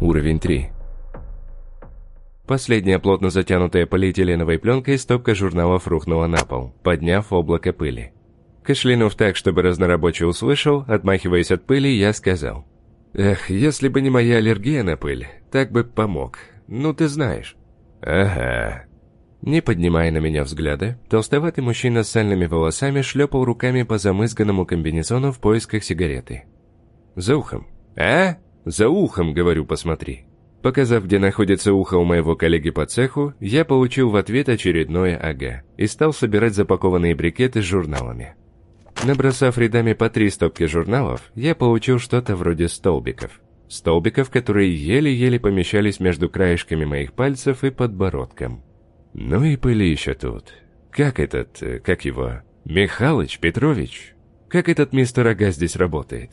Уровень 3. Последняя плотно затянутая полиэтиленовой пленкой стопка журналов рухнула на пол, подняв облако пыли. Кашлянув так, чтобы разнорабочий услышал, отмахиваясь от пыли, я сказал. «Эх, если бы не моя аллергия на пыль, так бы помог. Ну, ты знаешь». «Ага». Не поднимая на меня взгляда, толстоватый мужчина с сальными волосами шлепал руками по замызганному комбинезону в поисках сигареты. «За ухом». «А? За ухом, говорю, посмотри». Показав, где находится ухо у моего коллеги по цеху, я получил в ответ очередное «ага» и стал собирать запакованные брикеты с журналами. Набросав рядами по три стопки журналов, я получил что-то вроде столбиков. Столбиков, которые еле-еле помещались между краешками моих пальцев и подбородком. Ну и пыли еще тут. Как этот, э, как его, Михалыч Петрович? Как этот мистер Ага здесь работает?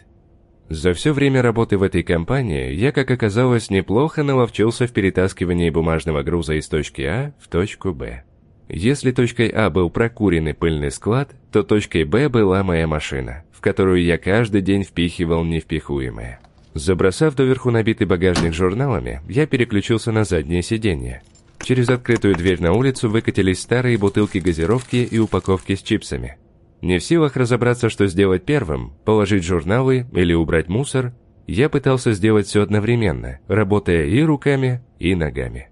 За все время работы в этой компании я, как оказалось, неплохо наловчился в перетаскивании бумажного груза из точки А в точку Б. Если точкой А был прокуренный пыльный склад, то точкой Б была моя машина, в которую я каждый день впихивал невпихуемое. Забросав доверху набитый багажник журналами, я переключился на заднее сиденье. Через открытую дверь на улицу выкатились старые бутылки газировки и упаковки с чипсами. Не в силах разобраться, что сделать первым, положить журналы или убрать мусор, я пытался сделать все одновременно, работая и руками, и ногами.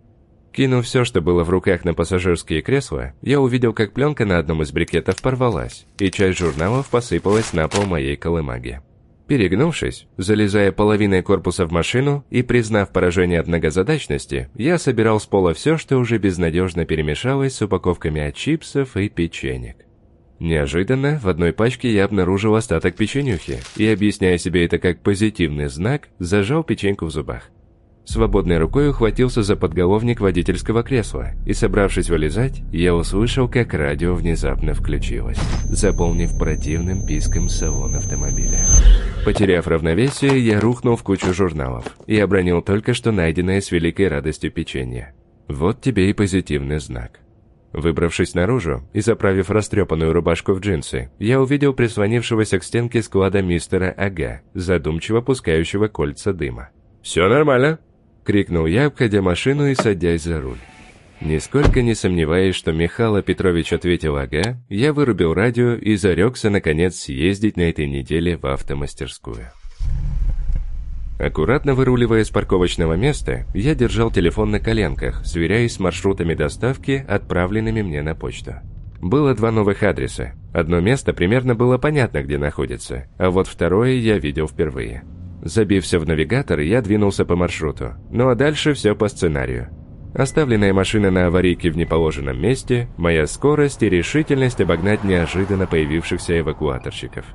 Кинув все, что было в руках на пассажирские кресла, я увидел, как пленка на одном из брикетов порвалась, и часть журналов посыпалась на пол моей колымаги. Перегнувшись, залезая половиной корпуса в машину и признав поражение от многозадачности, я собирал с пола все, что уже безнадежно перемешалось с упаковками от чипсов и печенек. Неожиданно в одной пачке я обнаружил остаток печенюхи и, объясняя себе это как позитивный знак, зажал печеньку в зубах. Свободной рукой ухватился за подголовник водительского кресла, и, собравшись вылезать, я услышал, как радио внезапно включилось, заполнив противным писком салон автомобиля. Потеряв равновесие, я рухнул в кучу журналов и обронил только что найденное с великой радостью печенье. Вот тебе и позитивный знак. Выбравшись наружу и заправив растрепанную рубашку в джинсы, я увидел прислонившегося к стенке склада мистера Ага, задумчиво пускающего кольца дыма. «Все нормально!» — крикнул я, обходя машину и садясь за руль. Нисколько не сомневаясь, что Михаил Петрович ответил «ага», я вырубил радио и зарекся, наконец, съездить на этой неделе в автомастерскую. Аккуратно выруливая с парковочного места, я держал телефон на коленках, сверяясь с маршрутами доставки, отправленными мне на почту. Было два новых адреса. Одно место примерно было понятно, где находится, а вот второе я видел впервые. Забився в навигатор, я двинулся по маршруту. Ну а дальше все по сценарию. Оставленная машина на аварийке в неположенном месте, моя скорость и решительность обогнать неожиданно появившихся эвакуаторщиков.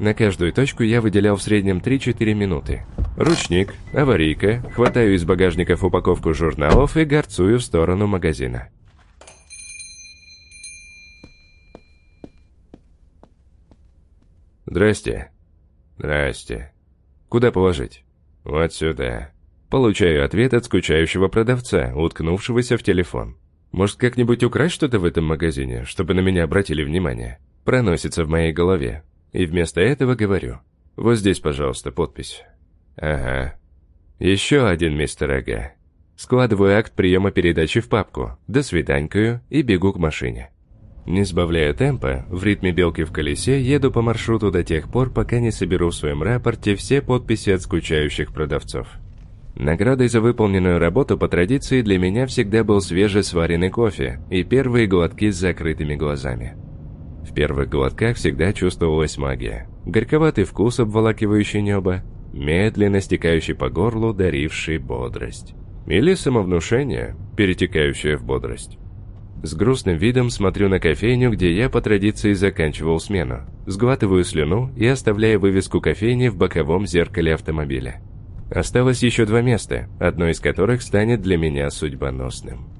На каждую точку я выделял в среднем 3-4 минуты. Ручник, аварийка, хватаю из багажников упаковку журналов и горцую в сторону магазина. «Здрасте». «Здрасте». «Куда положить?» «Вот сюда». Получаю ответ от скучающего продавца, уткнувшегося в телефон. «Может, как-нибудь украсть что-то в этом магазине, чтобы на меня обратили внимание?» Проносится в моей голове. И вместо этого говорю. Вот здесь, пожалуйста, подпись. Ага. Еще один мистер Ага. Складываю акт приема передачи в папку, до свиданькаю и бегу к машине. Не сбавляя темпа, в ритме белки в колесе еду по маршруту до тех пор, пока не соберу в своем рапорте все подписи от скучающих продавцов. Наградой за выполненную работу по традиции для меня всегда был свежесваренный кофе и первые глотки с закрытыми глазами. В первых глотках всегда чувствовалась магия. Горьковатый вкус, обволакивающий небо, медленно стекающий по горлу, даривший бодрость. Или самовнушение, перетекающее в бодрость. С грустным видом смотрю на кофейню, где я по традиции заканчивал смену. Сглатываю слюну и оставляю вывеску кофейни в боковом зеркале автомобиля. Осталось еще два места, одно из которых станет для меня судьбоносным.